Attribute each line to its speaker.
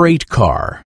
Speaker 1: freight car.